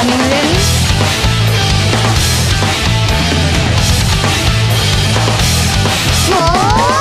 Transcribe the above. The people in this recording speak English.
Are you ready? Four,